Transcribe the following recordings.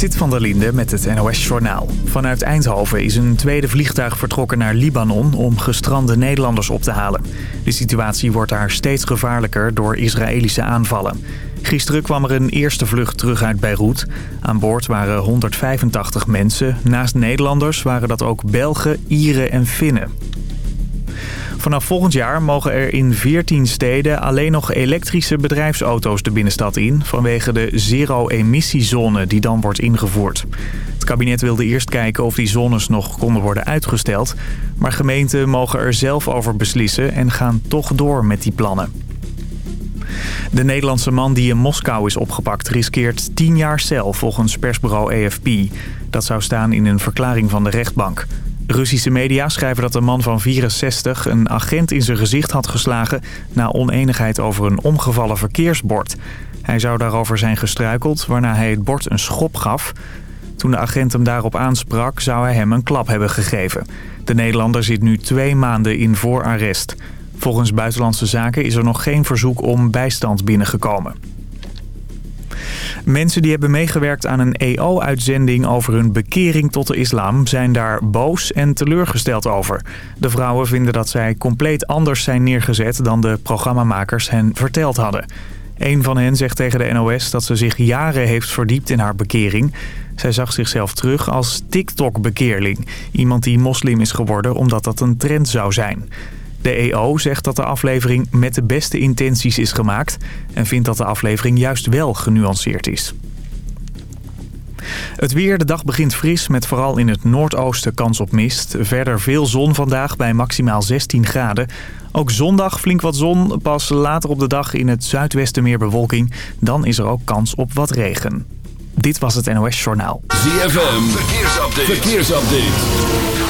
Zit van der Linde met het NOS-journaal. Vanuit Eindhoven is een tweede vliegtuig vertrokken naar Libanon om gestrande Nederlanders op te halen. De situatie wordt daar steeds gevaarlijker door Israëlische aanvallen. Gisteren kwam er een eerste vlucht terug uit Beirut. Aan boord waren 185 mensen. Naast Nederlanders waren dat ook Belgen, Ieren en Finnen. Vanaf volgend jaar mogen er in 14 steden alleen nog elektrische bedrijfsauto's de binnenstad in... vanwege de zero-emissiezone die dan wordt ingevoerd. Het kabinet wilde eerst kijken of die zones nog konden worden uitgesteld... maar gemeenten mogen er zelf over beslissen en gaan toch door met die plannen. De Nederlandse man die in Moskou is opgepakt riskeert 10 jaar cel volgens persbureau AFP. Dat zou staan in een verklaring van de rechtbank. Russische media schrijven dat de man van 64 een agent in zijn gezicht had geslagen... na oneenigheid over een omgevallen verkeersbord. Hij zou daarover zijn gestruikeld, waarna hij het bord een schop gaf. Toen de agent hem daarop aansprak, zou hij hem een klap hebben gegeven. De Nederlander zit nu twee maanden in voorarrest. Volgens Buitenlandse Zaken is er nog geen verzoek om bijstand binnengekomen. Mensen die hebben meegewerkt aan een EO-uitzending over hun bekering tot de islam... zijn daar boos en teleurgesteld over. De vrouwen vinden dat zij compleet anders zijn neergezet dan de programmamakers hen verteld hadden. Een van hen zegt tegen de NOS dat ze zich jaren heeft verdiept in haar bekering. Zij zag zichzelf terug als TikTok-bekeerling. Iemand die moslim is geworden omdat dat een trend zou zijn. De EO zegt dat de aflevering met de beste intenties is gemaakt... en vindt dat de aflevering juist wel genuanceerd is. Het weer, de dag begint fris met vooral in het noordoosten kans op mist. Verder veel zon vandaag bij maximaal 16 graden. Ook zondag flink wat zon, pas later op de dag in het zuidwesten meer bewolking. Dan is er ook kans op wat regen. Dit was het NOS Journaal. ZFM, verkeersupdate. verkeersupdate.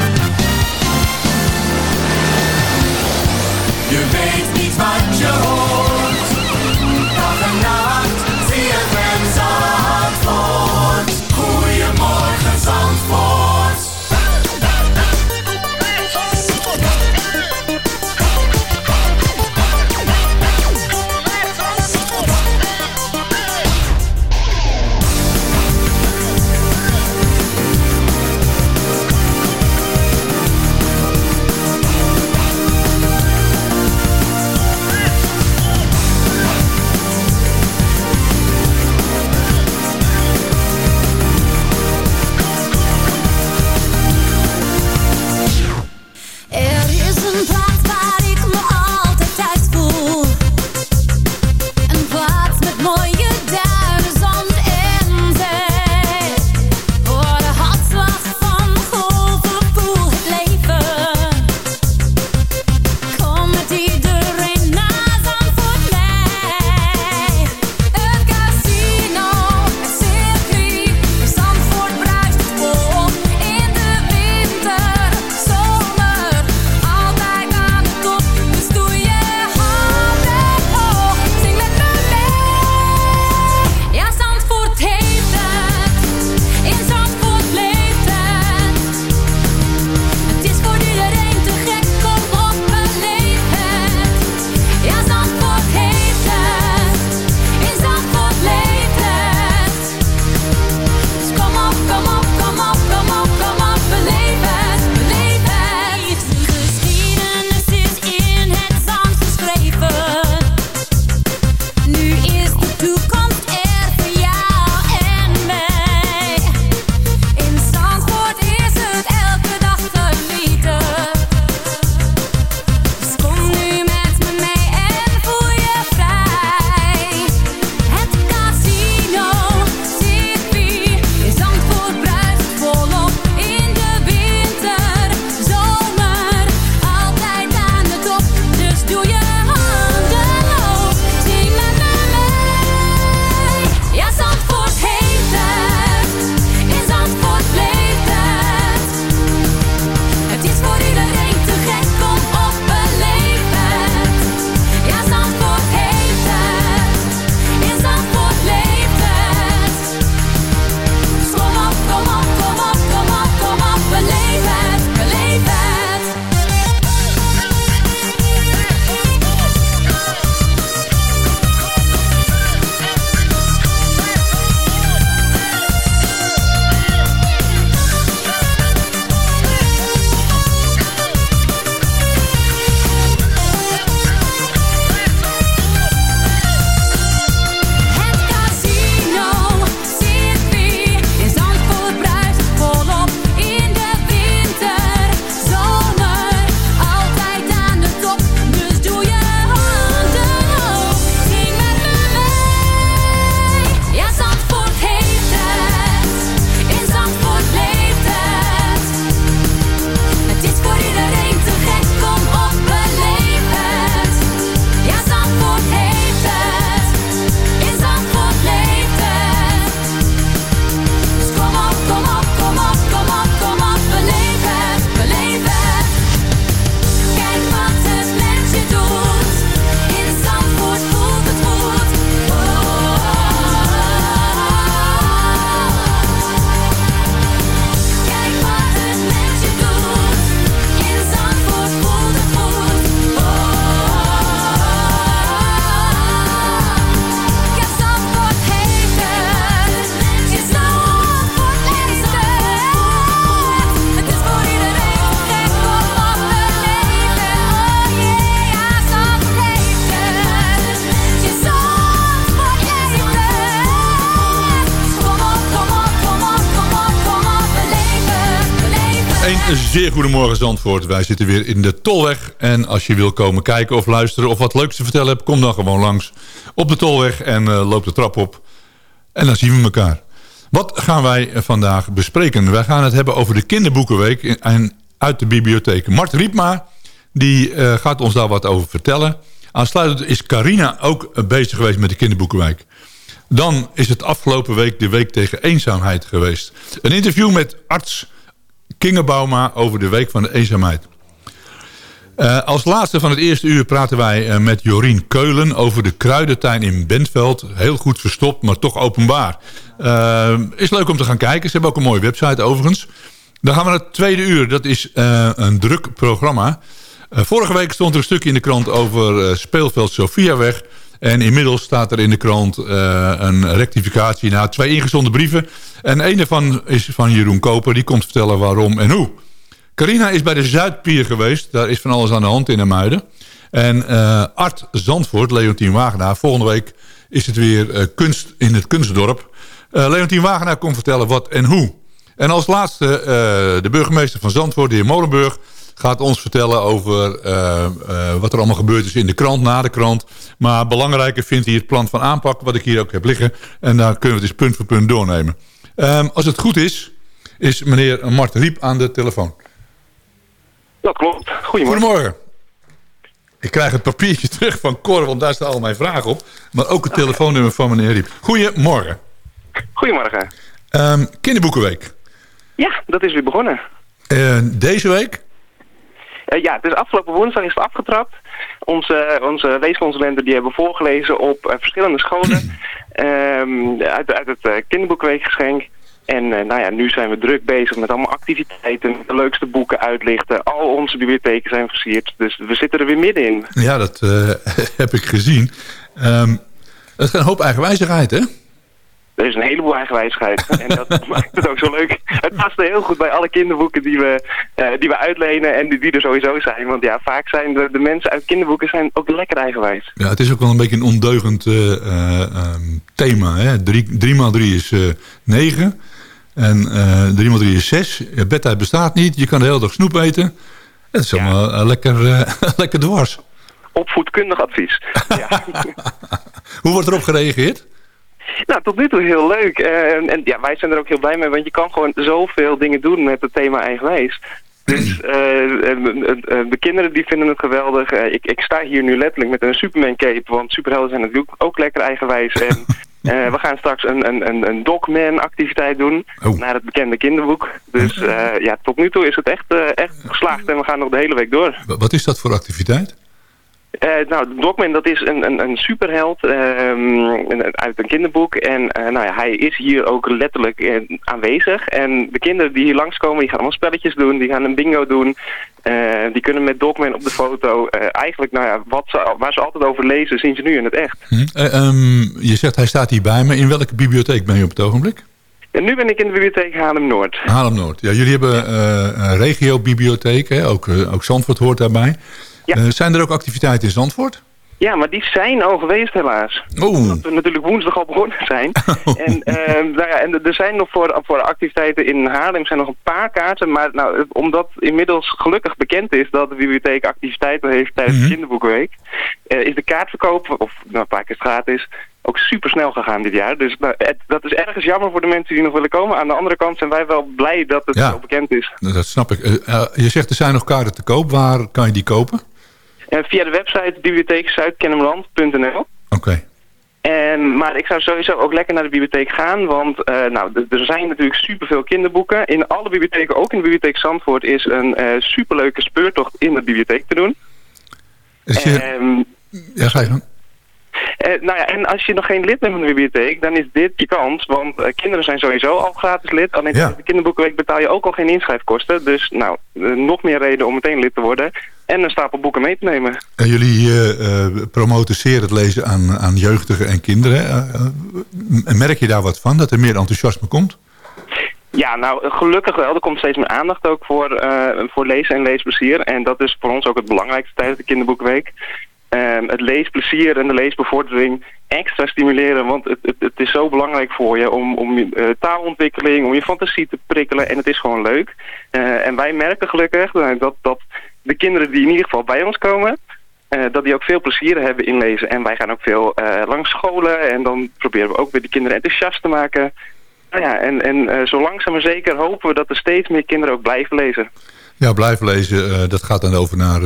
Zeer goedemorgen Zandvoort. Wij zitten weer in de Tolweg. En als je wil komen kijken of luisteren of wat leuks te vertellen hebt... kom dan gewoon langs op de Tolweg en uh, loop de trap op. En dan zien we elkaar. Wat gaan wij vandaag bespreken? Wij gaan het hebben over de kinderboekenweek en uit de bibliotheek. Mart Riepma die, uh, gaat ons daar wat over vertellen. Aansluitend is Carina ook bezig geweest met de kinderboekenweek. Dan is het afgelopen week de week tegen eenzaamheid geweest. Een interview met arts Kingenbauma over de week van de eenzaamheid. Uh, als laatste van het eerste uur praten wij uh, met Jorien Keulen over de kruidentuin in Bentveld. Heel goed verstopt, maar toch openbaar. Uh, is leuk om te gaan kijken. Ze hebben ook een mooie website overigens. Dan gaan we naar het tweede uur. Dat is een druk programma. vorige week stond er een stukje in de krant over speelveld Sofiaweg. En inmiddels staat er in de krant uh, een rectificatie na twee ingezonden brieven. En een daarvan is van Jeroen Koper. Die komt vertellen waarom en hoe. Carina is bij de Zuidpier geweest. Daar is van alles aan de hand in de Muiden. En uh, Art Zandvoort, Leontien Wagenaar. Volgende week is het weer uh, kunst in het kunstdorp. Leontien Wagenaar komt vertellen wat en hoe. En als laatste de burgemeester van Zandvoort, de heer Molenburg gaat ons vertellen over uh, uh, wat er allemaal gebeurd is in de krant, na de krant. Maar belangrijker vindt hij het plan van aanpak, wat ik hier ook heb liggen. En daar kunnen we het dus punt voor punt doornemen. Um, als het goed is, is meneer Mart Riep aan de telefoon. Dat klopt. Goedemorgen. Goedemorgen. Ik krijg het papiertje terug van Cor, want daar staan al mijn vragen op. Maar ook het telefoonnummer van meneer Riep. Goedemorgen. Goedemorgen. Um, kinderboekenweek. Ja, dat is weer begonnen. Uh, deze week? Uh, ja, dus afgelopen woensdag is het afgetrapt. Onze, onze leesconsulenten die hebben voorgelezen op uh, verschillende scholen um, uit, uit het uh, kinderboekweekgeschenk. En nou ja, nu zijn we druk bezig met allemaal activiteiten, de leukste boeken uitlichten. Al onze bibliotheken zijn versierd, dus we zitten er weer middenin. Ja, dat heb ik gezien. Um, het is een hoop eigenwijzigheid, hè? Er is een heleboel eigenwijsheid. en dat maakt het ook zo leuk. Het past heel goed bij alle kinderboeken die we, uh, die we uitlenen en die, die er sowieso zijn. Want ja, vaak zijn de, de mensen uit kinderboeken zijn ook lekker eigenwijs. Ja, het is ook wel een beetje een ondeugend uh, uh, um, thema. Hè? 3 maal 3 is 9. En 3 maal 3 is 6. Bedtijd bestaat niet. Je kan de hele dag snoep eten. Het is allemaal ja. lekker, lekker dwars. Opvoedkundig advies. ja. Hoe wordt erop gereageerd? Nou, tot nu toe heel leuk. Uh, en ja, wij zijn er ook heel blij mee, want je kan gewoon zoveel dingen doen met het thema eigenwijs. Dus uh, de kinderen die vinden het geweldig. Uh, ik, ik sta hier nu letterlijk met een Superman cape, want superhelden zijn natuurlijk ook lekker eigenwijs. En uh, we gaan straks een, een, een, een Dogman activiteit doen, oh. naar het bekende kinderboek. Dus ja, tot nu toe is het echt, echt geslaagd en we gaan nog de hele week door. Wat is dat voor activiteit? Uh, nou, Dogman dat is een, een, een superheld um, uit een kinderboek. En uh, nou ja, hij is hier ook letterlijk uh, aanwezig. En de kinderen die hier langskomen, die gaan allemaal spelletjes doen. Die gaan een bingo doen. die kunnen met Dogman op de foto. eigenlijk, nou ja, wat ze, waar ze altijd over lezen, zien ze nu in het echt. Hm. Um, je zegt, hij staat hier bij me. In welke bibliotheek ben je op het ogenblik? En nu ben ik in de bibliotheek Haarlem-Noord. Haarlem-Noord. Ja, jullie hebben een regio-bibliotheek. Ook, ook Zandvoort hoort daarbij. Ja. Uh, zijn er ook activiteiten in Zandvoort? Ja, maar die zijn al geweest helaas. Oh. Omdat we natuurlijk woensdag al begonnen zijn. Oh. En, uh, nou ja, en er zijn nog voor, voor activiteiten in Haarlem zijn nog een paar kaarten. Maar nou, omdat inmiddels gelukkig bekend is dat de bibliotheek activiteiten heeft tijdens mm -hmm. de kinderboekweek... Uh, is de kaartverkoop, of nou, een paar keer gratis, ook super snel gegaan dit jaar. Dus nou, het, dat is ergens jammer voor de mensen die nog willen komen. Aan de andere kant zijn wij wel blij dat het ja, zo bekend is. Dat snap ik. je zegt er zijn nog kaarten te koop. Waar kan je die kopen? En via de website bibliotheekzuidkennemerland.nl. Oké. Okay. En, maar ik zou sowieso ook lekker naar de bibliotheek gaan, want uh, nou, er zijn natuurlijk superveel kinderboeken. In alle bibliotheken, ook in de bibliotheek Zandvoort, is een uh, superleuke speurtocht in de bibliotheek te doen. Is je... Um, ja, ga je dan. Uh, nou ja, en als je nog geen lid bent van de bibliotheek, dan is dit je kans. Want uh, kinderen zijn sowieso al gratis lid. Alleen ja. de kinderboekenweek betaal je ook al geen inschrijfkosten. Dus nou, uh, nog meer reden om meteen lid te worden. En een stapel boeken mee te nemen. En jullie promoten zeer het lezen aan, aan jeugdigen en kinderen. merk je daar wat van, dat er meer enthousiasme komt? Ja, nou gelukkig wel. Er komt steeds meer aandacht ook voor, voor lezen en leesplezier. En dat is voor ons ook het belangrijkste tijdens de kinderboekenweek. ehm, het leesplezier en de leesbevordering extra stimuleren. Want het, het, het is zo belangrijk voor je om, om je eh, taalontwikkeling, om je fantasie te prikkelen. En het is gewoon leuk. Eh, en wij merken gelukkig eh, dat, dat de kinderen die in ieder geval bij ons komen... eh, dat die ook veel plezier hebben in lezen. En wij gaan ook veel eh, langs scholen. En dan proberen we ook weer de kinderen enthousiast te maken. Nou ja, en, en eh, zo langzaam maar zeker hopen we dat er steeds meer kinderen ook blijven lezen. Ja, blijven lezen. dat gaat dan over naar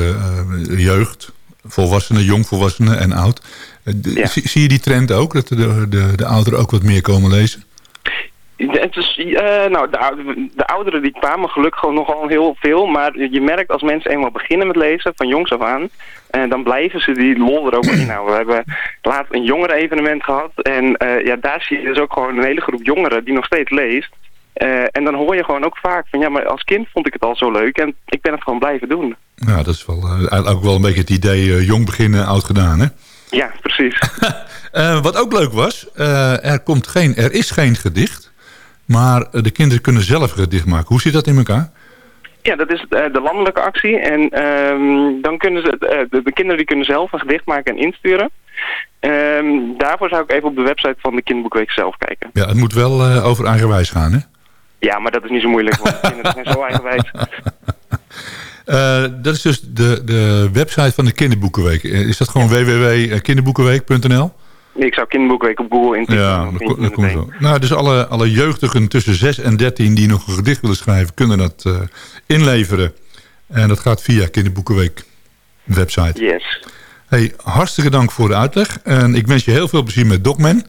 jeugd. Volwassenen, jongvolwassenen en oud. Ja. zie je die trend ook? Dat de, de, de ouderen ook wat meer komen lezen? Het is, eh, nou, de, de ouderen die kwamen gelukkig gewoon nogal heel veel. Maar je merkt als mensen eenmaal beginnen met lezen, van jongs af aan... eh, dan blijven ze die lol er ook in houden. We hebben laatst een jongerenevenement gehad. En eh, ja, daar zie je dus ook gewoon een hele groep jongeren die nog steeds leest. En dan hoor je gewoon ook vaak van... ja, maar als kind vond ik het al zo leuk en ik ben het gewoon blijven doen. Ja, dat is wel, eigenlijk ook wel een beetje het idee jong beginnen, oud gedaan. Hè? Ja, precies. Wat ook leuk was, er, komt geen, er is geen gedicht. Maar eh, de kinderen kunnen zelf gedicht maken. Hoe zit dat in elkaar? Ja, dat is eh, de landelijke actie. En ehm, dan kunnen ze, eh, de, de kinderen die kunnen zelf een gedicht maken en insturen. Ehm, daarvoor zou ik even op de website van de Kinderboekweek zelf kijken. Ja, het moet wel eh, over eigenwijs gaan, hè? Ja, maar dat is niet zo moeilijk, want de kinderen zijn zo eigenwijs. Dat is dus de, de website van de Kinderboekenweek. Is dat gewoon www.kinderboekenweek.nl? Ik zou Kinderboekweek op Google intypen. Ja, dat, komt zo. Nou, dus alle, alle jeugdigen tussen 6 en 13 die nog een gedicht willen schrijven... kunnen dat eh, inleveren. En dat gaat via Kinderboekenweek website. Yes. Hey, hartstikke dank voor de uitleg. En ik wens je heel veel plezier met Dogman.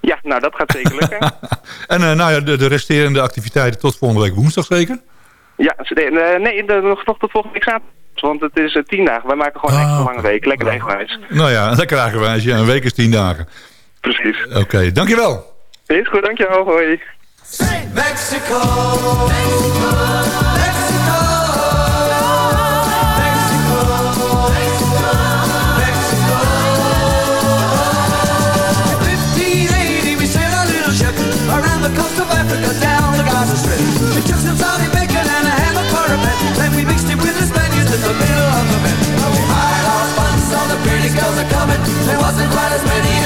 Ja, nou dat gaat zeker lukken. En eh, nou ja, de, de resterende activiteiten tot volgende week woensdag zeker? ja, eh, nee, nog, nog tot volgende week zaterdag. Want het is eh, tien dagen. Wij maken gewoon een Ah, extra oké. lange week. Lekker eigenwijs. Nou ja, lekker eigenwijs. Ja, een week is 10 dagen. Precies. Oké, dankjewel. Is goed, dankjewel. Hoi. Mexico, Mexico, Mexico, pretty girls are coming. There wasn't quite as many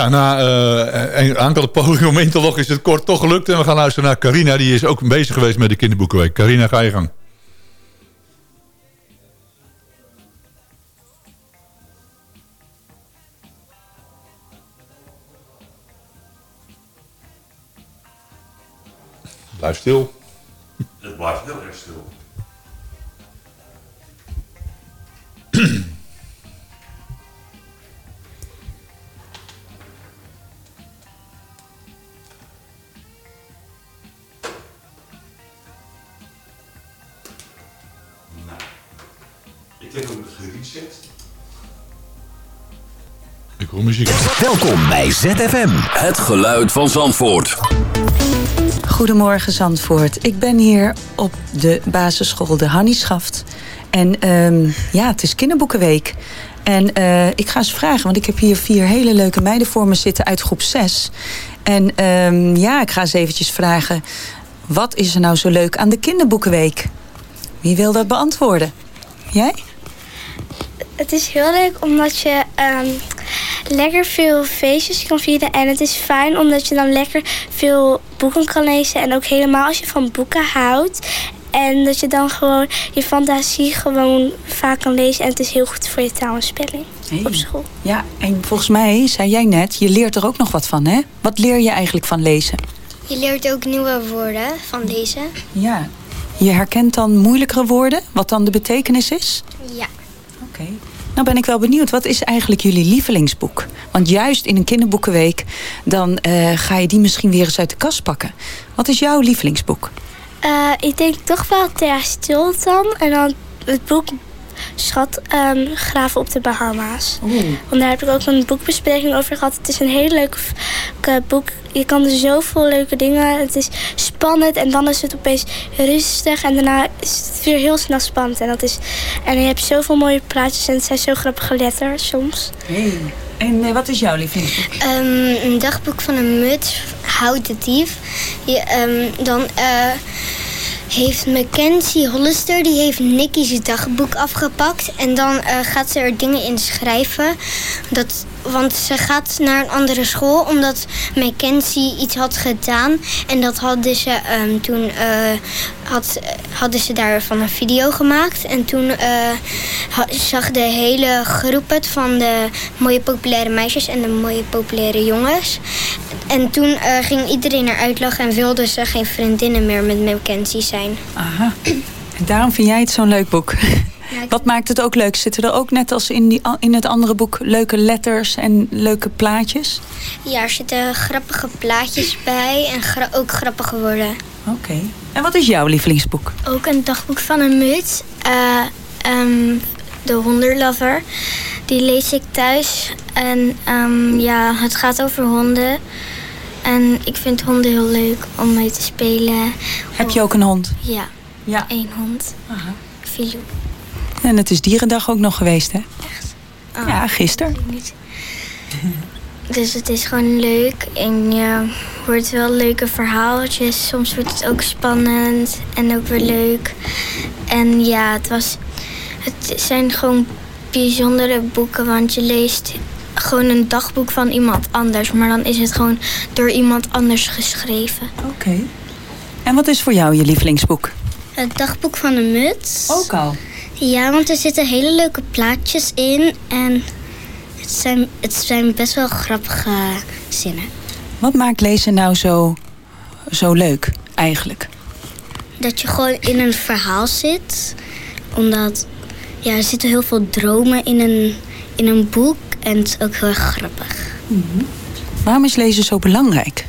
Ja, na eh, een aantal pogingen om in te loggen is het kort toch gelukt. En we gaan luisteren naar Carina. Die is ook bezig geweest met de kinderboekenweek. Carina, ga je gang. Blijf stil. Het blijft stil. Ik gereset. Hoor muziek. Welkom bij ZFM. Het geluid van Zandvoort. Goedemorgen Zandvoort. Ik ben hier op de basisschool De Hannieschaft. En ehm, ja, het is kinderboekenweek. En eh, ik ga eens vragen, want ik heb hier vier hele leuke meiden voor me zitten uit groep 6. En ehm, ja, ik ga eens eventjes vragen... wat is er nou zo leuk aan de kinderboekenweek? Wie wil dat beantwoorden? Jij? Het is heel leuk omdat je ehm, lekker veel feestjes kan vieren. En het is fijn omdat je dan lekker veel boeken kan lezen. En ook helemaal als je van boeken houdt. En dat je dan gewoon je fantasie gewoon vaak kan lezen. En het is heel goed voor je taalinspeling Hey. op school. Ja, en volgens mij, zei jij net, je leert er ook nog wat van, hè? Wat leer je eigenlijk van lezen? Je leert ook nieuwe woorden van lezen. Ja. Je herkent dan moeilijkere woorden, wat dan de betekenis is? Ja. Oké. Nou ben ik wel benieuwd, wat is eigenlijk jullie lievelingsboek? Want juist in een kinderboekenweek, dan eh, ga je die misschien weer eens uit de kast pakken. Wat is jouw lievelingsboek? Eh, ik denk toch wel Thea Stilton. En dan het boek Schat ehm, Graven op de Bahama's. Want daar heb ik ook een boekbespreking over gehad. Het is een heel leuk boek. Je kan er zoveel leuke dingen. Het is spannend en dan is het opeens rustig. En daarna is het weer heel snel spannend. En, dat is, en je hebt zoveel mooie praatjes en het zijn zo grappige letters soms. Hey. En eh, wat is jouw lievelingsboek? Ehm, een dagboek van een muts, Houd de dief. Je, ehm, dan eh, heeft Mackenzie Hollister, die heeft Nicky's dagboek afgepakt. En dan eh, gaat ze er dingen in schrijven. Dat, want ze gaat naar een andere school omdat Mackenzie iets had gedaan. En dat hadden ze ehm, toen eh, had, hadden ze daarvan een video gemaakt. En toen eh, zag de hele groep het van de mooie populaire meisjes en de mooie populaire jongens. En toen eh, ging iedereen eruit lachen en wilden ze geen vriendinnen meer met Mackenzie zijn. Aha. En daarom vind jij het zo'n leuk boek. Wat maakt het ook leuk? Zitten er ook net als in, die, in het andere boek leuke letters en leuke plaatjes? Ja, er zitten grappige plaatjes bij en gra- ook grappige woorden. Oké. En wat is jouw lievelingsboek? Ook een dagboek van een muts. eh, ehm, de hondenlover. Die lees ik thuis. En ehm, ja, het gaat over honden. En ik vind honden heel leuk om mee te spelen. Heb je ook een hond? Ja, Ja. één hond. Filou. En het is dierendag ook nog geweest, hè? Echt? Oh, Ja, gisteren. niet. Dus het is gewoon leuk en je hoort wel leuke verhaaltjes. Soms wordt het ook spannend en ook weer leuk. En ja, het, was, het zijn gewoon bijzondere boeken, want je leest gewoon een dagboek van iemand anders. Maar dan is het gewoon door iemand anders geschreven. Oké. En wat is voor jou je lievelingsboek? Het dagboek van de muts. Ook al. Ja, want er zitten hele leuke plaatjes in. En het zijn, het zijn best wel grappige zinnen. Wat maakt lezen nou zo, zo leuk, eigenlijk? Dat je gewoon in een verhaal zit. Omdat ja, er zitten heel veel dromen in een, in een boek. En het is ook heel erg grappig. Waarom is lezen zo belangrijk?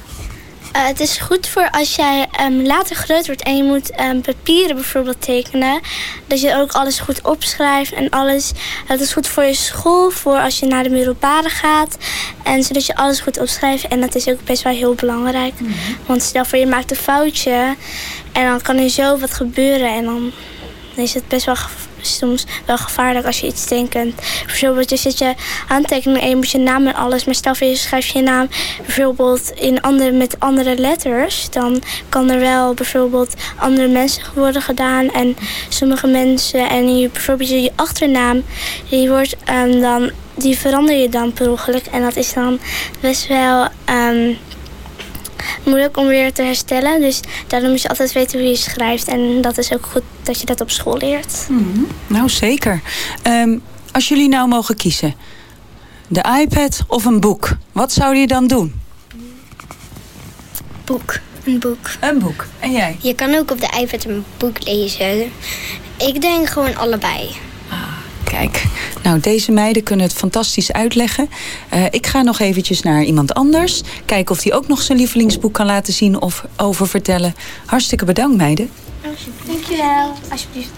Eh, het is goed voor als jij ehm, later groot wordt en je moet ehm, papieren bijvoorbeeld tekenen. Dat je ook alles goed opschrijft en alles. Het is goed voor je school, voor als je naar de middelbare gaat. En zodat je alles goed opschrijft. En dat is ook best wel heel belangrijk. Want stel voor je maakt een foutje en dan kan er zo wat gebeuren. En dan is het best wel soms wel gevaarlijk als je iets tekent. Bijvoorbeeld, je zit je aantekeningen en je moet je naam en alles. Maar stel voor je schrijft je naam bijvoorbeeld in andere, met andere letters. Dan kan er wel bijvoorbeeld andere mensen worden gedaan. En sommige mensen en je, bijvoorbeeld je achternaam, die wordt ehm, dan die verander je dan per ongeluk. En dat is dan best wel ehm, moeilijk om weer te herstellen. Dus daarom moet je altijd weten hoe je schrijft. En dat is ook goed dat je dat op school leert. Mhm. Nou, zeker. Ehm, als jullie nou mogen kiezen, de iPad of een boek, wat zou je dan doen? Boek. Een boek. Een boek. En jij? Je kan ook op de iPad een boek lezen. Ik denk gewoon allebei. Kijk, nou deze meiden kunnen het fantastisch uitleggen. Eh, ik ga nog eventjes naar iemand anders. Kijken of die ook nog zijn lievelingsboek kan laten zien of over vertellen. Hartstikke bedankt meiden. Dankjewel. Alsjeblieft.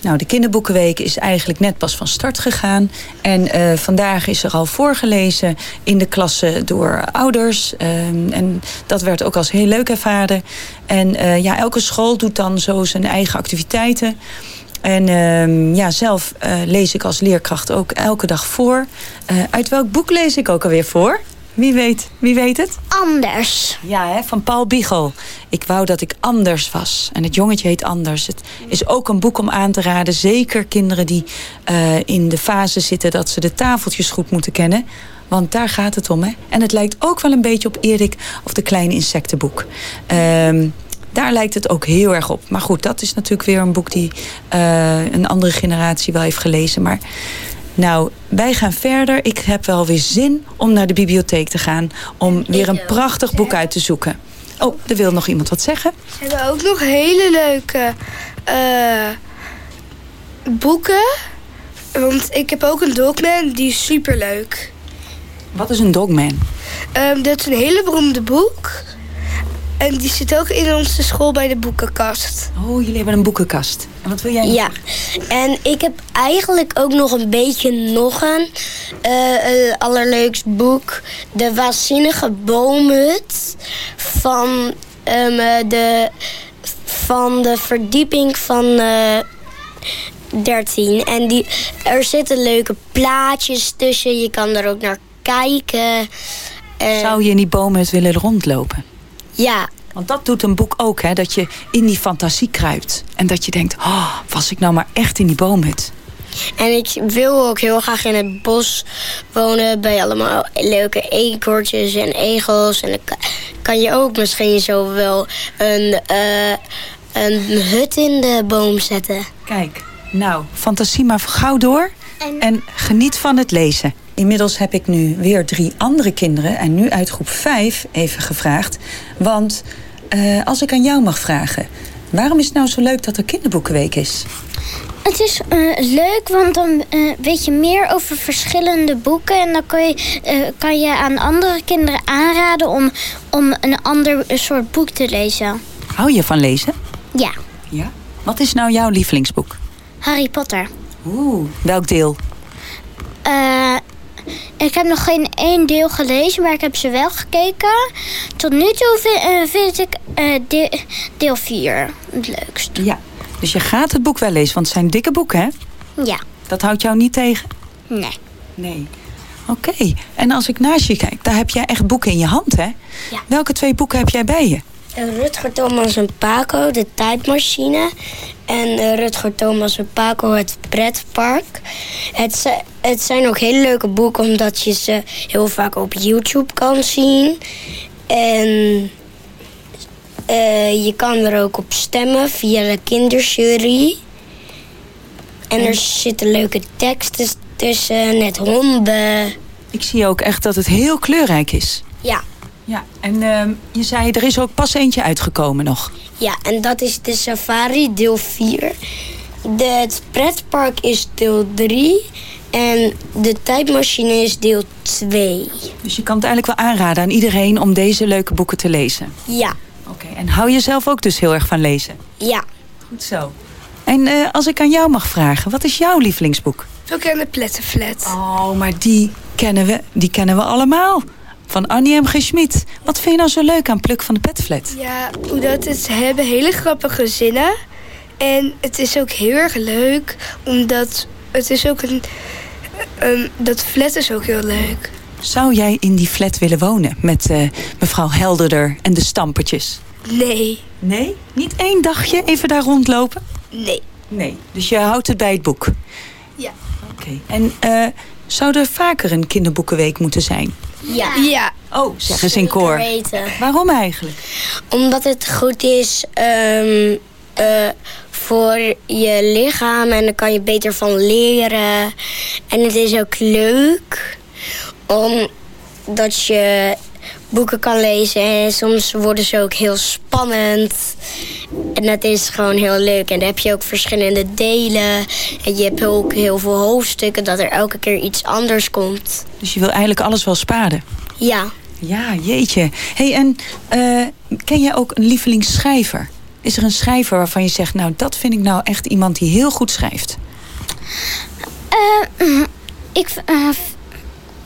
Nou, de kinderboekenweek is eigenlijk net pas van start gegaan. En eh, vandaag is er al voorgelezen in de klasse door ouders. Ehm, en dat werd ook als heel leuk ervaren. En eh, ja, elke school doet dan zo zijn eigen activiteiten. En ehm, ja, zelf eh, lees ik als leerkracht ook elke dag voor. Eh, uit welk boek lees ik ook alweer voor? Wie weet, wie weet het? Anders. Ja, hè, van Paul Biegel. Ik wou dat ik anders was. En het jongetje heet Anders. Het is ook een boek om aan te raden. Zeker kinderen die eh, in de fase zitten dat ze de tafeltjes goed moeten kennen. Want daar gaat het om. Hè? En het lijkt ook wel een beetje op Erik of de kleine insectenboek. Ehm daar lijkt het ook heel erg op. Maar goed, dat is natuurlijk weer een boek die uh, een andere generatie wel heeft gelezen. Maar nou, wij gaan verder. Ik heb wel weer zin om naar de bibliotheek te gaan. Om weer een prachtig boek uit te zoeken. Oh, er wil nog iemand wat zeggen. Ze hebben ook nog hele leuke uh, boeken. Want ik heb ook een Dogman, die is superleuk. Wat is een Dogman? Um, dat is een hele beroemde boek. En die zit ook in onze school bij de boekenkast. Oh, jullie hebben een boekenkast. En wat wil jij Ja, en ik heb eigenlijk ook nog een beetje nog een uh, allerleukst boek. De Waanzinnige Boomhut van, um, de, van de verdieping van uh, 13. En die, er zitten leuke plaatjes tussen. Je kan er ook naar kijken. Uh, Zou je in die boomhut willen rondlopen? Ja. Want dat doet een boek ook, hè? Dat je in die fantasie kruipt. En dat je denkt, oh, was ik nou maar echt in die boomhut. En ik wil ook heel graag in het bos wonen... bij allemaal leuke eekhoortjes en egels. En dan kan je ook misschien zo wel een, uh, een hut in de boom zetten. Kijk, nou, fantasie maar gauw door. En, en geniet van het lezen. Inmiddels heb ik nu weer drie andere kinderen, en nu uit groep 5, even gevraagd. Want uh, als ik aan jou mag vragen, waarom is het nou zo leuk dat er kinderboekenweek is? Het is uh, leuk, want dan uh, weet je meer over verschillende boeken. En dan kan je, kan je aan andere kinderen aanraden om, om een ander soort boek te lezen. Hou je van lezen? Ja. ja. Wat is nou jouw lievelingsboek? Harry Potter. Oeh, welk deel? Ik heb nog geen één deel gelezen, maar ik heb ze wel gekeken. Tot nu toe vind, uh, vind ik de, deel 4 het leukst. Ja, dus je gaat het boek wel lezen, want het zijn dikke boeken, hè? Ja. Dat houdt jou niet tegen? Nee. Nee. Oké, okay. en als ik naast je kijk, daar heb jij echt boeken in je hand, hè? Ja. Welke twee boeken heb jij bij je? Rutger Thomas en Paco, de tijdmachine. En uh, Rutger Thomas en Paco, het pretpark. Het, het zijn ook hele leuke boeken, omdat je ze heel vaak op YouTube kan zien. En uh, je kan er ook op stemmen via de kinderjury. En er zitten leuke teksten tussen, net honden. Ik zie ook echt dat het heel kleurrijk is. Ja. Ja, en uh, je zei, er is ook pas eentje uitgekomen nog. Ja, en dat is de Safari deel 4. De, het pretpark is deel 3. En de tijdmachine is deel 2. Dus je kan het eigenlijk wel aanraden aan iedereen om deze leuke boeken te lezen? Ja. Oké, okay, en hou je zelf ook dus heel erg van lezen? Ja. Goed zo. En uh, als ik aan jou mag vragen, wat is jouw lievelingsboek? We kennen Plettenflat. Oh, maar die kennen we, die kennen we allemaal van Annie M. G. Schmid. Wat vind je nou zo leuk aan Pluk van de Petflat? Ja, hoe dat het hebben hele grappige zinnen. En het is ook heel erg leuk, omdat het is ook een... een dat flat is ook heel leuk. Zou jij in die flat willen wonen met eh, mevrouw Helderder en de stampertjes? Nee. Nee? Niet één dagje even daar rondlopen? Nee. Nee. Dus je houdt het bij het boek? Ja. Oké. En eh, zou er vaker een kinderboekenweek moeten zijn? Ja. Ja. Oh, zeg eens in koor. Weten. Waarom eigenlijk? Omdat het goed is ehm, eh, voor je lichaam en dan kan je beter van leren. En het is ook leuk omdat je boeken kan lezen en soms worden ze ook heel spannend. En dat is gewoon heel leuk. En dan heb je ook verschillende delen. En je hebt ook heel veel hoofdstukken dat er elke keer iets anders komt. Dus je wil eigenlijk alles wel sparen? Ja. Ja, jeetje. hey, en eh, ken jij ook een lievelingsschrijver? Is er een schrijver waarvan je zegt... nou, dat vind ik nou echt iemand die heel goed schrijft? Eh, ik... eh,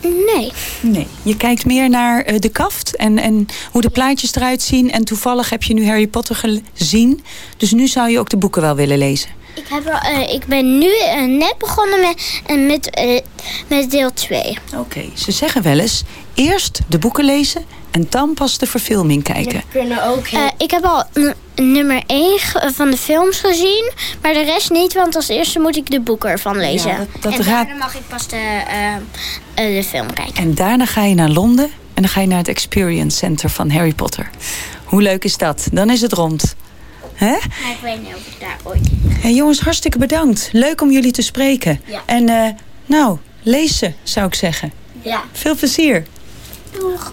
nee. Nee. Je kijkt meer naar eh, de kaft en, en hoe de plaatjes eruit zien... en toevallig heb je nu Harry Potter gezien. Dus nu zou je ook de boeken wel willen lezen. Ik, heb wel, eh, ik ben nu eh, net begonnen met, met, met deel 2. Oké, ze zeggen wel eens... eerst de boeken lezen en dan pas de verfilming kijken. kunnen ook Eh, ik heb al nummer 1 van de films gezien, maar de rest niet, want als eerste moet ik de boeken ervan lezen. Ja, dat- dat en raad- daarna mag ik pas de, eh, eh, de film kijken. En daarna ga je naar Londen en dan ga je naar het Experience Center van Harry Potter. Hoe leuk is dat? Dan is het rond. Hè? Maar ik weet niet of ik daar ooit... Hey, jongens, hartstikke bedankt. Leuk om jullie te spreken. Ja. En eh, nou, lees ze, zou ik zeggen. Ja. Veel plezier. Doeg.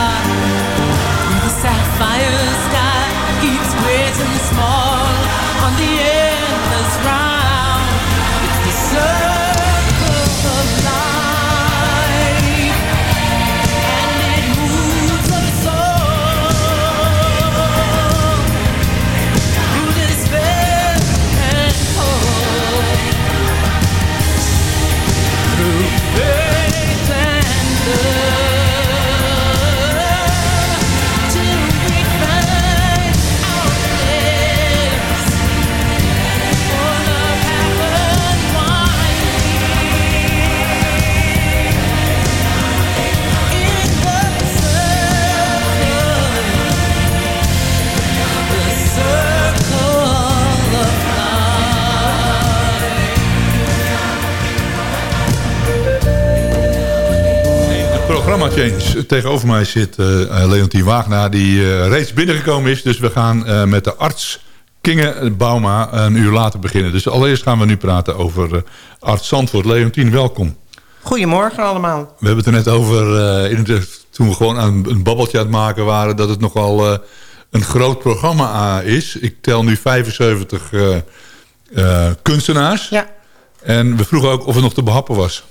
programma Change. Tegenover mij zit eh eh, Leontien Wagner die eh, reeds binnengekomen is. Dus we gaan met de arts Kinge Bauma een uur later beginnen. Dus allereerst gaan we nu praten over arts Zandvoort. Leontien, welkom. Goedemorgen allemaal. We hebben het er net over, in het- toen we gewoon aan een babbeltje aan het maken waren... dat het nogal een groot programma is. Ik tel nu 75 eh, eh, kunstenaars. Ja. En we vroegen ook of het nog te behappen was.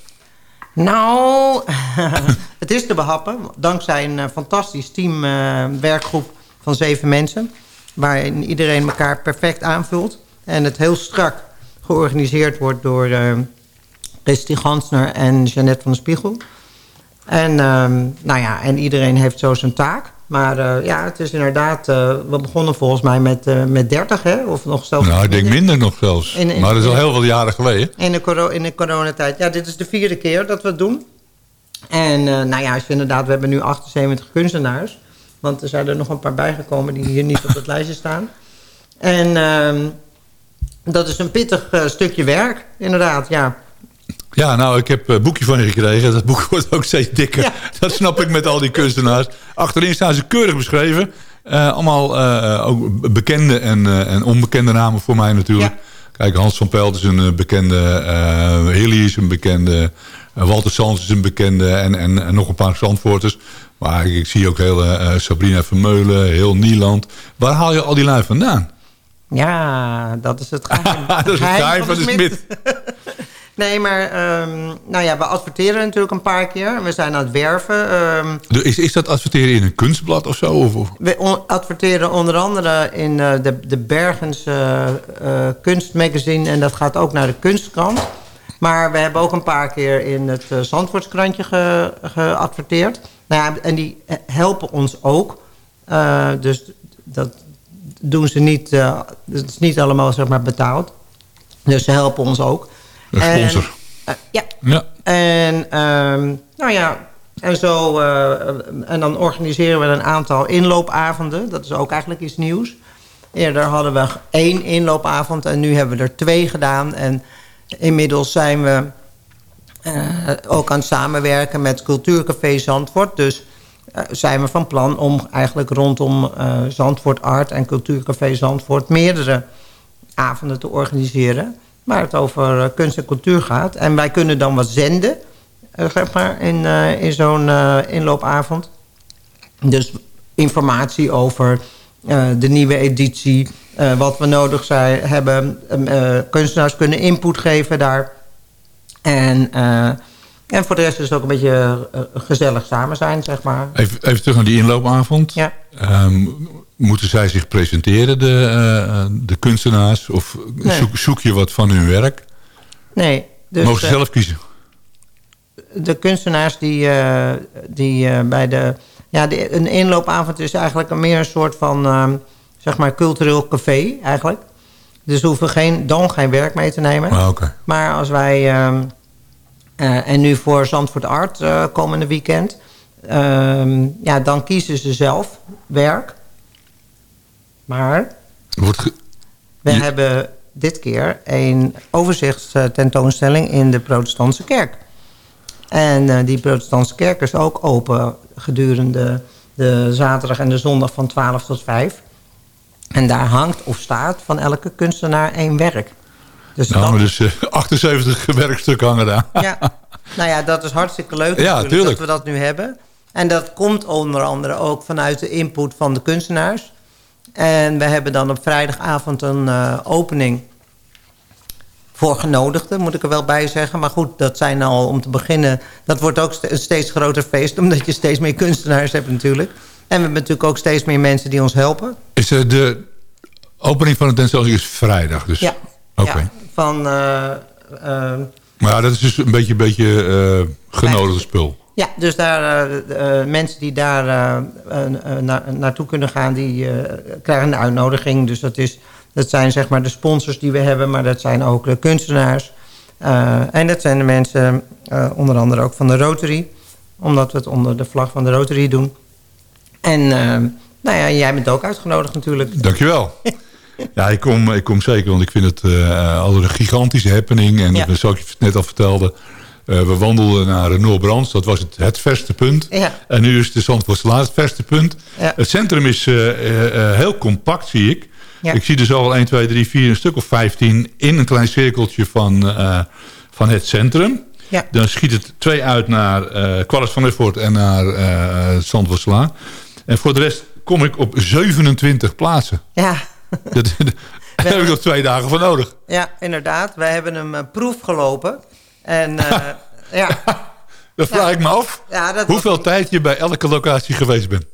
Nou, het is te behappen. Dankzij een eh, fantastisch team, eh, werkgroep van zeven mensen. Waarin iedereen elkaar perfect aanvult. En het heel strak georganiseerd wordt door uh, Gansner en Jeannette van der Spiegel. En, ehm, nou ja, en iedereen heeft zo zijn taak. Maar uh, ja, het is inderdaad... Uh, we begonnen volgens mij met, uh, met 30, hè? Of nog zelfs... Nou, ik denk minder nog zelfs. In, in, maar dat is al heel veel jaren geleden. In de, coro in de coronatijd. Ja, dit is de vierde keer dat we het doen. En nou ja, als je inderdaad... We hebben nu 78 kunstenaars. Want er zijn er nog een paar bijgekomen... die hier niet op het lijstje staan. En ehm, dat is een pittig stukje werk, inderdaad, ja. Ja, nou, ik heb een boekje van je gekregen. Dat boek wordt ook steeds dikker. Dat snap ik met al die kunstenaars. Achterin staan ze keurig beschreven. Uh, allemaal uh, ook bekende en, uh, en, onbekende namen voor mij natuurlijk. Ja. Kijk, Hans van Pelt is een bekende. Hilly is een bekende. Walter Sands is een bekende. En, en, en nog een paar Zandvoorters. Maar ik, ik zie ook heel Sabrina Vermeulen, heel Nieland. Waar haal je al die lui vandaan? Ja, dat is het geheim. dat is het geheim van de smid. Nee, maar um, nou ja, we adverteren natuurlijk een paar keer. We zijn aan het werven. Um, is, is dat adverteren in een kunstblad of zo? Of? We on adverteren onder andere in uh, de, de Bergens uh, uh, kunstmagazine. En dat gaat ook naar de kunstkrant. Maar we hebben ook een paar keer in het Zandvoortskrantje ge, geadverteerd. Nou ja, en die helpen ons ook. dus dat doen ze niet... dat is niet allemaal zeg maar, betaald. Dus ze helpen ons ook. Een sponsor. En, uh, ja. ja. En, um, nou ja, en zo... Uh, en dan organiseren we een aantal inloopavonden. Dat is ook eigenlijk iets nieuws. Eerder hadden we één inloopavond en nu hebben we er twee gedaan. En inmiddels zijn we uh, ook aan het samenwerken met Cultuurcafé Zandvoort. Dus uh, zijn we van plan om eigenlijk rondom Zandvoort Art en Cultuurcafé Zandvoort... meerdere avonden te organiseren waar het over eh, kunst en cultuur gaat. En wij kunnen dan wat zenden, uh, zeg maar, in, uh, in zo'n inloopavond. Dus informatie over de nieuwe editie, wat we nodig zijn, hebben. kunstenaars kunnen input geven daar. En, en voor de rest is het ook een beetje gezellig samen zijn, zeg maar. Even, even terug naar die inloopavond. Ja. Um, moeten zij zich presenteren, de, uh, de kunstenaars? Of nee. zoek, zoek, je wat van hun werk? Nee. Dus, Mogen ze uh, zelf kiezen? De kunstenaars die, uh, die bij de... Ja, de, een inloopavond is eigenlijk meer een soort van... ehm, zeg maar cultureel café, eigenlijk. Dus we hoeven geen, dan geen werk mee te nemen. Ah, okay. Maar als wij... ehm, en nu voor Zandvoort Art komende weekend... ehm, ja, dan kiezen ze zelf werk... Maar Wordt we hebben dit keer een overzichtstentoonstelling in de protestantse kerk. En uh, die protestantse kerk is ook open gedurende de zaterdag en de zondag van 12 tot 5. En daar hangt of staat van elke kunstenaar één werk. Dus nou, dus uh, 78 werkstukken hangen daar. ja, nou ja, dat is hartstikke leuk ja, dat we dat nu hebben. En dat komt onder andere ook vanuit de input van de kunstenaars. En we hebben dan op vrijdagavond een uh, opening voor genodigden, moet ik er wel bij zeggen. Maar goed, dat zijn al om te beginnen... dat wordt ook een steeds groter feest... omdat je steeds meer kunstenaars hebt natuurlijk. En we hebben natuurlijk ook steeds meer mensen die ons helpen. Is uh, de opening van de tentoonstelling is vrijdag? Dus... Ja. Oké. Okay. Ja, van... Uh, maar dat is dus een beetje, een beetje genodigde spul. Ja, dus daar, uh, mensen die daar uh, uh, na, naartoe kunnen gaan, die krijgen een uitnodiging. Dus dat, is, dat zijn zeg maar de sponsors die we hebben, maar dat zijn ook de kunstenaars. en dat zijn de mensen, onder andere ook van de Rotary, omdat we het onder de vlag van de Rotary doen. En nou ja, jij bent ook uitgenodigd natuurlijk. Dankjewel. Ja, ik kom, ik kom zeker, want ik vind het uh, al een gigantische happening. En ja. zoals ik net al vertelde, uh, we wandelden naar Noordbrands. Dat was het, het verste punt. Ja. En nu is de Zandvoortslaan het verste punt. Ja. Het centrum is uh, uh, heel compact, zie ik. Ja. Ik zie dus al 1, 2, 3, 4, een stuk of 15... in een klein cirkeltje van, van het centrum. Ja. Dan schiet het twee uit naar uh, Kwalis van Erfurt en naar uh, Zandvoortslaan. En voor de rest kom ik op 27 plaatsen. Ja. Dat, daar heb ik nog twee dagen voor nodig. Ja, inderdaad. Wij hebben een proef gelopen. En uh, ja. Dat vraag ja. ik me af. Ja, dat hoeveel was... tijd je bij elke locatie geweest bent.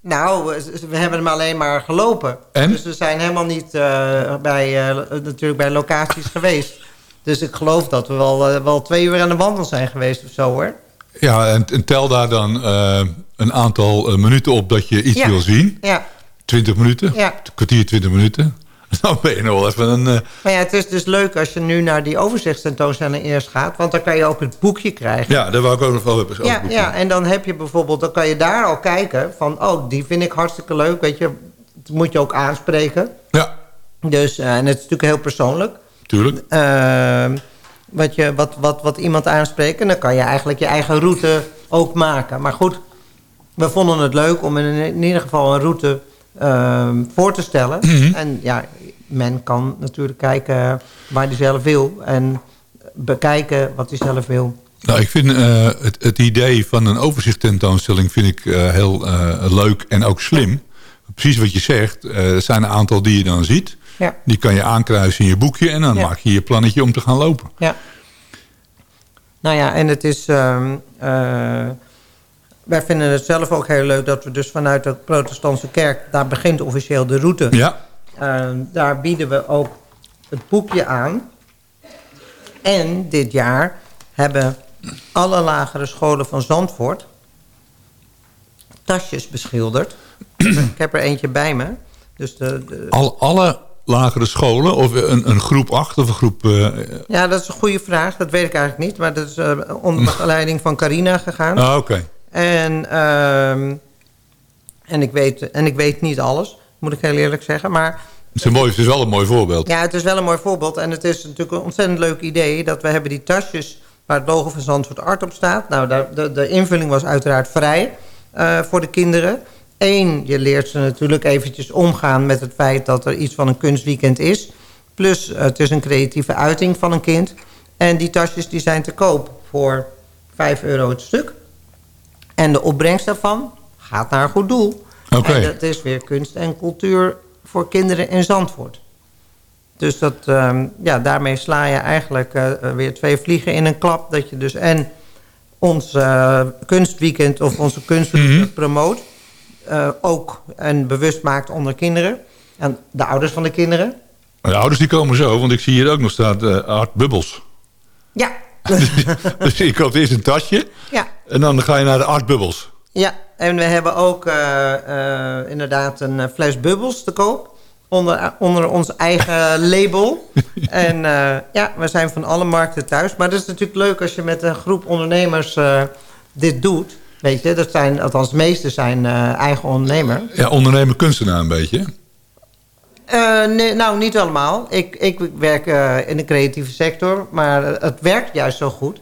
Nou, we, hebben hem alleen maar gelopen. En? Dus we zijn helemaal niet eh, bij, eh, natuurlijk bij locaties geweest. Dus ik geloof dat we wel, eh, wel twee uur aan de wandel zijn geweest of zo hoor. Ja, en, en tel daar dan eh, een aantal eh, minuten op dat je iets Ja. wil zien. Ja. 20 minuten, Ja. een kwartier, 20 minuten. Dan ben je nog wel even een... eh, Maar ja, het is dus leuk als je nu naar die overzichtstentoonstelling eerst gaat. Want dan kan je ook het boekje krijgen. ja, daar wou ik ook nog wel hebben. Ja, ja, en dan heb je bijvoorbeeld, dan kan je daar al kijken van, oh, die vind ik hartstikke leuk, weet je, dat moet je ook aanspreken. Ja. Dus, eh, en het is natuurlijk heel persoonlijk. Tuurlijk. Ehm, wat, je, wat, wat, wat iemand aanspreekt, en dan kan je eigenlijk je eigen route ook maken. Maar goed, we vonden het leuk om in, in ieder geval een route ehm, voor te stellen. Mhm. En ja, men kan natuurlijk kijken waar hij zelf wil en bekijken wat hij zelf wil. Nou, ik vind eh, het, het idee van een overzichttentoonstelling vind ik eh, heel eh, leuk en ook slim. Precies wat je zegt. er zijn een aantal die je dan ziet. Ja. Die kan je aankruisen in je boekje en dan Ja. maak je je plannetje om te gaan lopen. Ja. Nou ja, en het is... ehm, eh, wij vinden het zelf ook heel leuk dat we dus vanuit de protestantse kerk... daar begint officieel de route. Ja. Ehm, daar bieden we ook het boekje aan. En dit jaar hebben alle lagere scholen van Zandvoort... tasjes beschilderd. Ik heb er eentje bij me. Dus de, de, Al, alle lagere scholen of een, een groep 8 of een groep... eh, Ja, dat is een goede vraag. Dat weet ik eigenlijk niet. Maar dat is eh, onder begeleiding van Carina gegaan. ah, oké. En, ehm, en, ik weet, en ik weet niet alles, moet ik heel eerlijk zeggen. Maar Het is, een mooi, het is wel een mooi voorbeeld. ja, het is wel een mooi voorbeeld. En het is natuurlijk een ontzettend leuk idee... dat we hebben die tasjes waar het logo van Zandvoort Art op staat. Nou, daar, de, de invulling was uiteraard vrij eh, voor de kinderen. Eén, je leert ze natuurlijk eventjes omgaan met het feit... dat er iets van een kunstweekend is. Plus, het is een creatieve uiting van een kind. En die tasjes die zijn te koop voor 5 euro het stuk. En de opbrengst daarvan gaat naar een goed doel. En dat is weer kunst en cultuur voor kinderen in Zandvoort. Dus dat, ehm, ja, daarmee sla je eigenlijk eh, weer twee vliegen in een klap. Dat je dus en ons eh, kunstweekend of onze kunst promoot. eh, ook en bewust maakt onder kinderen. En de ouders van de kinderen. De ouders die komen zo, want ik zie hier ook nog staat eh Art Bubbles. Ja, dus je koopt eerst een tasje ja. en dan ga je naar de Art Bubbles. Ja, en we hebben ook eh, eh, inderdaad een eh, fles bubbels te koop. Onder, onder ons eigen label. en ja, we zijn van alle markten thuis. Maar het is natuurlijk leuk als je met een groep ondernemers dit doet. Weet je, dat zijn, althans de meeste zijn eigen ondernemer. Ja, ondernemer kunstenaar een beetje. nee, nou, niet allemaal. Ik, ik werk in de creatieve sector, maar het werkt juist zo goed.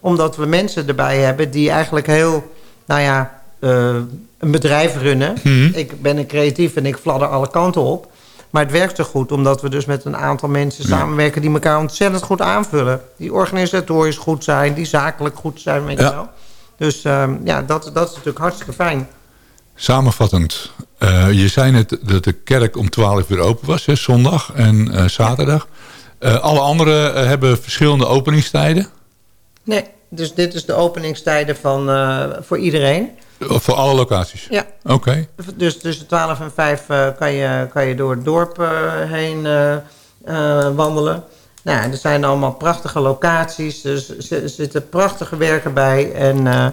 Omdat we mensen erbij hebben die eigenlijk heel, nou ja, eh, een bedrijf runnen. Mhm. Ik ben een creatief en ik fladder alle kanten op. Maar het werkt zo goed omdat we dus met een aantal mensen samenwerken... die elkaar ontzettend goed aanvullen. Die organisatorisch goed zijn, die zakelijk goed zijn, weet je Ja. wel. Dus ehm, ja, dat, dat is natuurlijk hartstikke fijn. Samenvattend, eh, je zei net dat de kerk om 12 uur open was, hè, zondag en eh, zaterdag. Alle andere hebben verschillende openingstijden. Nee, dus dit is de openingstijden van, voor iedereen. Of voor alle locaties? Ja. Oké. Dus tussen 12 en 5 eh, kan, je, kan je door het dorp eh, heen eh, wandelen. Nou, ja, er zijn allemaal prachtige locaties. Dus er zitten prachtige werken bij. En eh,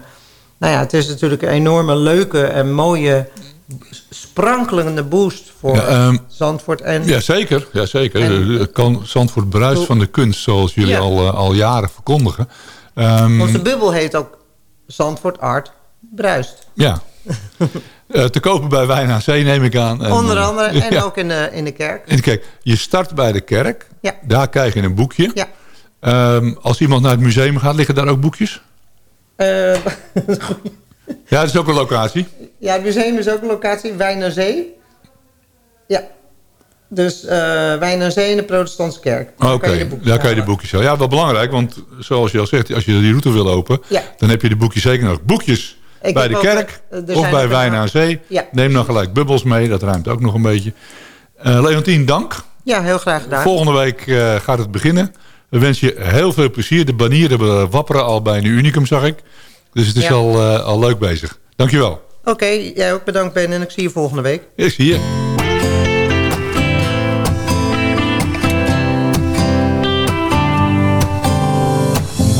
nou ja, het is natuurlijk een enorme leuke en mooie sprankelende boost voor Ja, ehm, Zandvoort. En Jazeker, jazeker. En- Eh, kan Zandvoort bruist van de kunst, zoals jullie Ja. al, al jaren verkondigen. Ehm, onze bubbel heet ook Zandvoort Art Bruist. ja. Eh, te kopen bij Wijn aan Zee, neem ik aan. En, Onder eh, andere. En ja. ook in de, in de kerk. Kijk, je start bij de kerk. Ja. Daar krijg je een boekje. Ja. Ehm, als iemand naar het museum gaat, liggen daar ook boekjes? Eh, Ja, dat is ook een locatie. Ja, het museum is ook een locatie, Wijn aan Zee. Ja. Dus eh Wijn aan Zee in de protestantse kerk. Oké, Daar kan je de boekjes daar kan je de halen. boekjes halen. Ja, wel belangrijk, want zoals je al zegt, als je die route wil lopen, Ja. dan heb je de boekjes zeker nodig. Boekjes Ik bij de kerk eh, of bij Wijn aan Zee. Ja. Neem dan gelijk bubbels mee, dat ruimt ook nog een beetje. Eh Leontien, dank. Ja, heel graag gedaan. Volgende week eh, gaat het beginnen. We wensen je heel veel plezier. De banieren wapperen al bij een unicum, zag ik. Dus het is Ja. al, eh, al leuk bezig. Dankjewel. Oké, jij ook bedankt Ben en ik zie je volgende week. Ik zie je.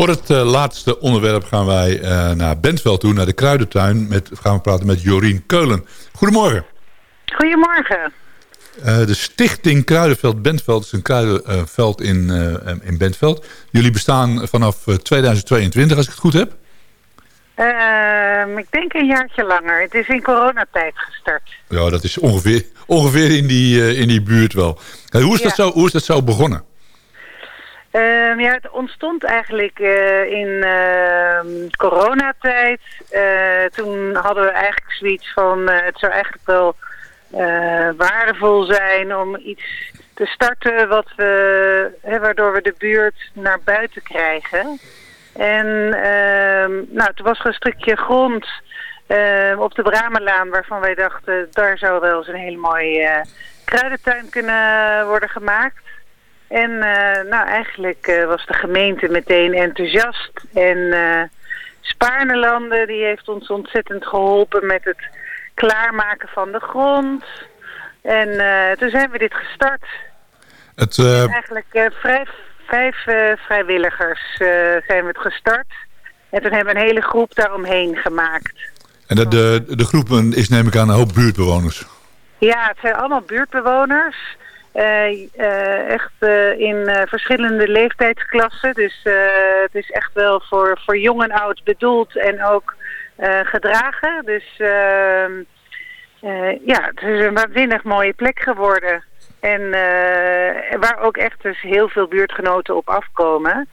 Voor het eh, laatste onderwerp gaan wij eh, naar Bentveld toe, naar de Kruidentuin. Met, gaan we praten met Jorien Keulen. Goedemorgen. Goedemorgen. Eh, de stichting Kruidenveld Bentveld is een kruidenveld in, in Bentveld. Jullie bestaan vanaf eh, 2022, als ik het goed heb. Ehm, ik denk een jaartje langer. Het is in coronatijd gestart. Ja, dat is ongeveer, ongeveer in, die, in die buurt wel. Hoe, is dat zo, hoe is dat zo begonnen? Ehm, ja, het ontstond eigenlijk eh, in ehm, coronatijd. Eh, toen hadden we eigenlijk zoiets van... eh, het zou eigenlijk wel waardevol zijn om iets te starten... Wat we, hè, waardoor we de buurt naar buiten krijgen. En ehm, nou, toen was er een stukje grond op de Bramelaan... waarvan wij dachten, daar zou wel eens een hele mooie kruidentuin kunnen worden gemaakt... En eh, nou, eigenlijk eh, was de gemeente meteen enthousiast. En eh Spaarnelanden die heeft ons ontzettend geholpen met het klaarmaken van de grond. En toen zijn we dit gestart. Het, Eigenlijk vrij, vijf vrijwilligers eh, zijn we het gestart. En toen hebben we een hele groep daaromheen gemaakt. en de, de, de groep is neem ik aan een hoop buurtbewoners. Ja, het zijn allemaal buurtbewoners. Eh, eh, echt eh, in verschillende leeftijdsklassen. Dus het is echt wel voor, voor jong en oud bedoeld en ook gedragen. Dus ehm, eh, ja, het is een waanzinnig mooie plek geworden. En waar ook echt dus heel veel buurtgenoten op afkomen.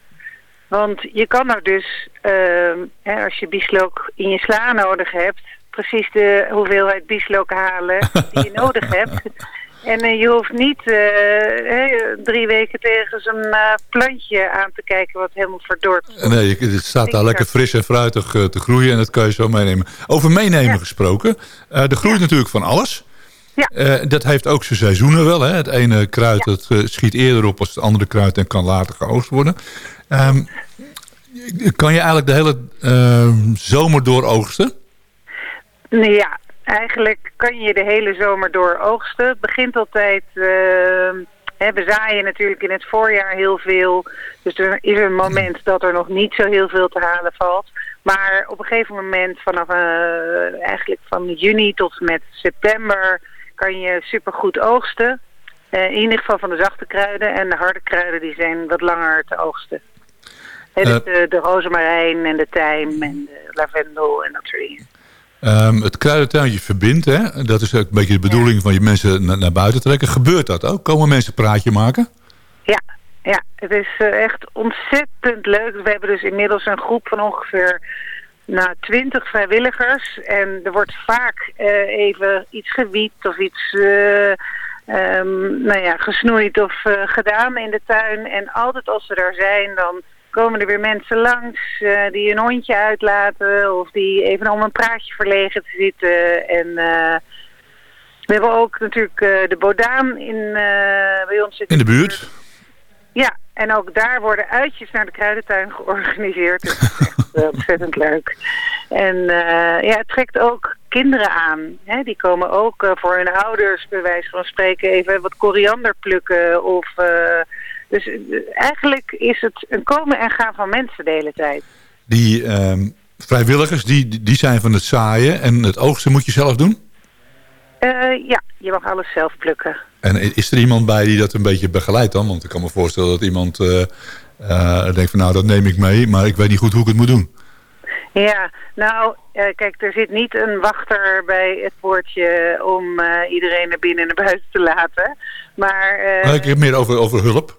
Want je kan nou dus, ehm, hè, als je bieslook in je sla nodig hebt, precies de hoeveelheid bieslook halen die je nodig hebt. En eh, je hoeft niet eh, drie weken tegen zo'n eh, plantje aan te kijken wat helemaal verdord. Nee, het staat daar lekker fris en fruitig te groeien en dat kan je zo meenemen. Over meenemen gesproken. eh, er groeit natuurlijk van alles. Eh, dat heeft ook zijn seizoenen wel. Hè? Het ene kruid dat, schiet eerder op als het andere kruid en kan later geoogst worden. Ehm, kan je eigenlijk de hele ehm, zomer door oogsten? Nee, ja, eigenlijk kan je de hele zomer door oogsten. Het begint altijd... eh, hè, we zaaien natuurlijk in het voorjaar heel veel. Dus er is een moment dat er nog niet zo heel veel te halen valt. Maar op een gegeven moment, vanaf eh, eigenlijk van juni tot en met september... kan je supergoed oogsten. Eh, in ieder geval van de zachte kruiden. En de harde kruiden die zijn wat langer te oogsten. Hè, dus Eh. de, de rozemarijn en de tijm en de lavendel en dat soort dingen. Ehm, het kruidentuintje verbindt, hè? dat is ook een beetje de bedoeling van je mensen na- naar buiten trekken. Gebeurt dat ook? Komen mensen praatje maken? Ja, ja, het is eh, echt ontzettend leuk. We hebben dus inmiddels een groep van ongeveer nou, 20 vrijwilligers. En er wordt vaak eh, even iets gewiet of iets eh, ehm, nou ja, gesnoeid of gedaan in de tuin. En altijd als we daar zijn, dan komen er weer mensen langs eh, die een hondje uitlaten of die even om een praatje verlegen te zitten. En eh, we hebben ook natuurlijk eh, de Bodaan in, bij ons In de buurt? ja, en ook daar worden uitjes naar de kruidentuin georganiseerd. Dus dat is echt ontzettend leuk. En ja, het trekt ook kinderen aan. Hè? Die komen ook voor hun ouders, bij wijze van spreken, even wat koriander plukken. Of, dus eh, eigenlijk is het een komen en gaan van mensen de hele tijd. Die ehm, vrijwilligers, die, die zijn van het zaaien en het oogsten moet je zelf doen? Eh, ja, je mag alles zelf plukken. En is er iemand bij die dat een beetje begeleidt dan? Want ik kan me voorstellen dat iemand eh, denkt van nou dat neem ik mee, maar ik weet niet goed hoe ik het moet doen. Ja, nou, kijk, er zit niet een wachter bij het poortje om iedereen naar binnen en naar buiten te laten. Maar Maar ik heb meer over, over hulp.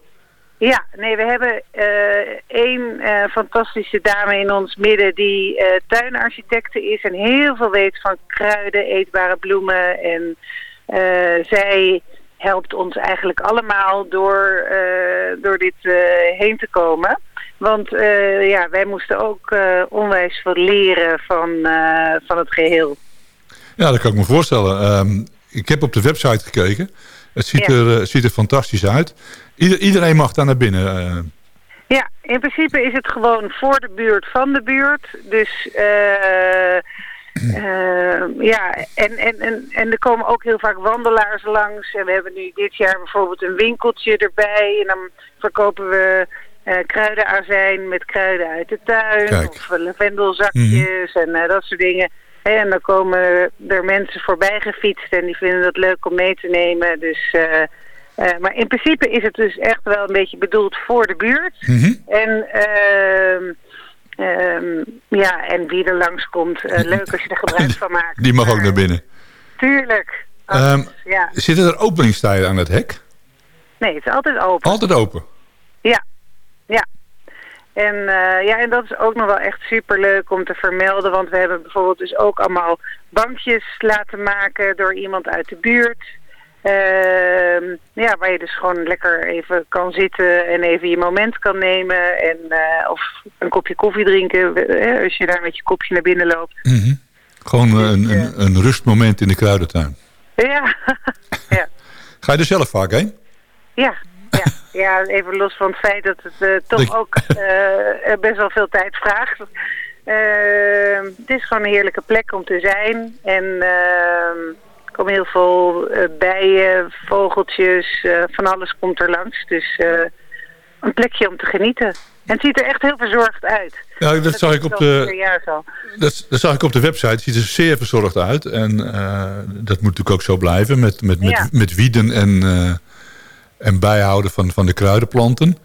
Ja, nee, we hebben eh, één eh, fantastische dame in ons midden die eh, tuinarchitecte is en heel veel weet van kruiden, eetbare bloemen. En zij helpt ons eigenlijk allemaal door, door dit heen te komen. Want ja, wij moesten ook onwijs veel leren van, van het geheel. Ja, dat kan ik me voorstellen. Ehm, ik heb op de website gekeken. Het ziet, er, eh, ziet er fantastisch uit. Ieder, iedereen mag daar naar binnen. eh. Ja, in principe is het gewoon voor de buurt van de buurt. Dus eh, ja, en, en, en, en er komen ook heel vaak wandelaars langs. En we hebben nu dit jaar bijvoorbeeld een winkeltje erbij. En dan verkopen we eh kruidenazijn met kruiden uit de tuin. Kijk. Of lavendelzakjes en eh, dat soort dingen. En dan komen er mensen voorbij gefietst en die vinden het leuk om mee te nemen. Dus, eh, eh, maar in principe is het dus echt wel een beetje bedoeld voor de buurt. En ehm, ehm, ja, en wie er langskomt, eh leuk als je er gebruik van maakt. Die mag ook naar binnen. Tuurlijk. Ehm, Ja. Zitten er openingstijden aan het hek? Nee, het is altijd open. Altijd open. Ja, ja. En, eh, ja, en dat is ook nog wel echt super leuk om te vermelden. Want we hebben bijvoorbeeld dus ook allemaal bankjes laten maken door iemand uit de buurt. Ehm, ja, waar je dus gewoon lekker even kan zitten en even je moment kan nemen. En, eh, of een kopje koffie drinken eh, als je daar met je kopje naar binnen loopt. Mhm. Gewoon eh, een, een, een rustmoment in de kruidentuin. Ja, Ga je er zelf vaak heen? ja, ja. Ja, even los van het feit dat het eh, toch Dat- ook eh, best wel veel tijd vraagt. Ehm, het is gewoon een heerlijke plek om te zijn. En ehm, er komen heel veel eh, bijen, vogeltjes, eh, van alles komt er langs. Dus eh, een plekje om te genieten. En het ziet er echt heel verzorgd uit. Ja, dat zag ik op de-. Dat, dat zag ik op de website. Het ziet er zeer verzorgd uit. En eh, dat moet natuurlijk ook zo blijven. Met, met, met, Ja. met wieden en, eh, en bijhouden van, van de kruidenplanten.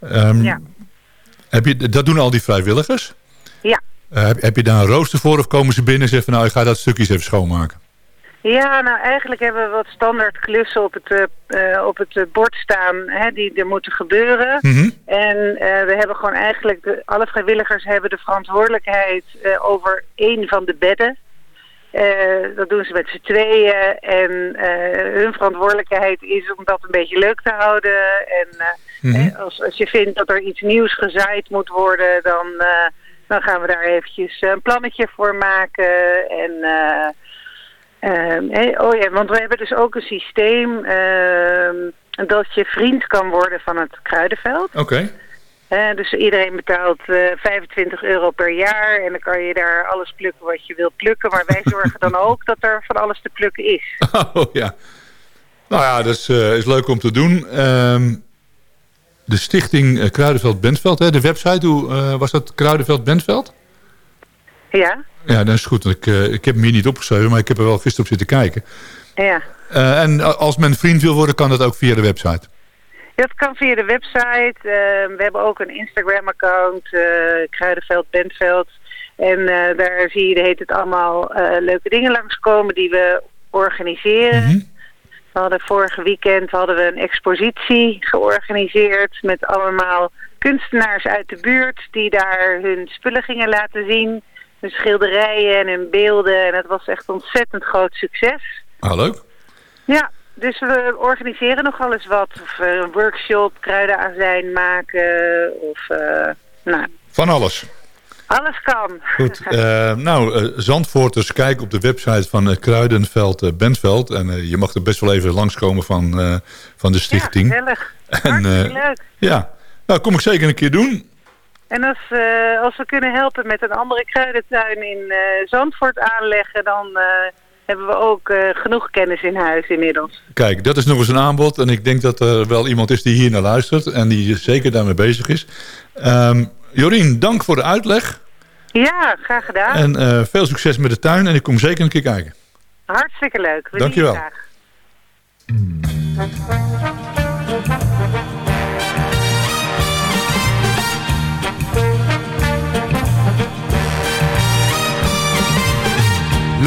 Ehm, Ja. heb je, dat doen al die vrijwilligers? Ja. Eh, heb, heb je daar een rooster voor of komen ze binnen en zeggen van, nou ik ga dat stukjes even schoonmaken? Ja, nou eigenlijk hebben we wat standaard klussen op het, eh, op het bord staan hè, die er moeten gebeuren. Mhm. En eh, we hebben gewoon eigenlijk, de, alle vrijwilligers hebben de verantwoordelijkheid over één van de bedden. Eh, dat doen ze met z'n tweeën. En eh, hun verantwoordelijkheid is om dat een beetje leuk te houden. En eh, Mhm. als, als je vindt dat er iets nieuws gezaaid moet worden, dan, dan gaan we daar eventjes een plannetje voor maken. En eh, ehm, eh, oh ja, want we hebben dus ook een systeem ehm, dat je vriend kan worden van het kruidenveld. Oké. Eh, dus iedereen betaalt eh 25 euro per jaar en dan kan je daar alles plukken wat je wilt plukken. Maar wij zorgen dan ook dat er van alles te plukken is. Oh ja. Nou ja, dat is, eh, is leuk om te doen. Ehm, de stichting eh, Kruidenveld Bentveld, hè, de website, hoe eh, was dat Kruidenveld Bentveld? Ja, Ja, dat is goed. Ik, eh, ik heb hem hier niet opgeschreven, maar ik heb er wel gisteren op zitten kijken. ja. Eh, en als men vriend wil worden, kan dat ook via de website. Dat kan via de website. Eh, we hebben ook een Instagram-account, eh, Kruidenveld Bentveld. En eh, daar zie je heet het allemaal eh, leuke dingen langskomen die we organiseren. We hadden vorige weekend hadden we een expositie georganiseerd met allemaal kunstenaars uit de buurt die daar hun spullen gingen laten zien. Hun schilderijen en hun beelden. En het was echt ontzettend groot succes. Ah, leuk. Ja, dus we organiseren nogal eens wat. Of eh, een workshop, kruidenazijn maken. Of, eh, nou, Van alles. alles kan. Goed. eh, nou, eh, Zandvoorters, kijk op de website van Kruidenveld Bentveld. En je mag er best wel even langskomen van, van de stichting. Gezellig. en, leuk. ja, nou, kom ik zeker een keer doen. En als, als we kunnen helpen met een andere kruidentuin in Zandvoort aanleggen, dan hebben we ook eh, genoeg kennis in huis inmiddels. Kijk, dat is nog eens een aanbod. En ik denk dat er wel iemand is die hier naar luistert. En die zeker daarmee bezig is. Ehm, Jorien, dank voor de uitleg. Ja, graag gedaan. En eh, veel succes met de tuin. En ik kom zeker een keer kijken. Hartstikke leuk. We Dank je zien wel. graag.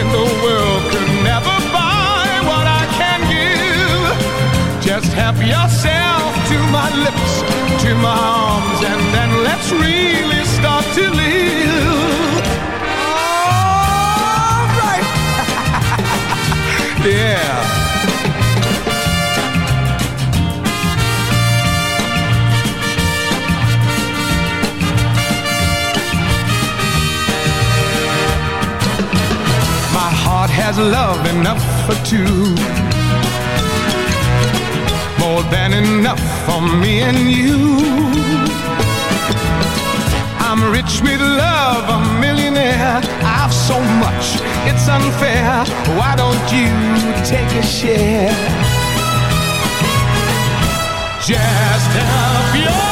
in the world could never buy what I can give. Just help yourself to my lips, to my arms, and then let's really start to live. All right. yeah. Has love enough for two. More than enough for me and you. I'm rich with love, a millionaire. I've so much, it's unfair. Why don't you take a share? Just help yourself